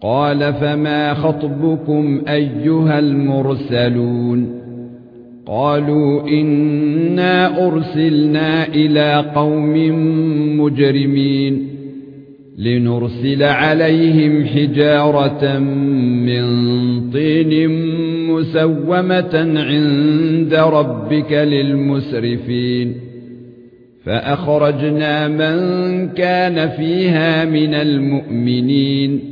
قال فما خطبكم أيها المرسلون قالوا إنا أرسلنا إلى قوم مجرمين لنرسل عليهم حجارة من طين مسومة عند ربك للمسرفين فأخرجنا من كان فيها من المؤمنين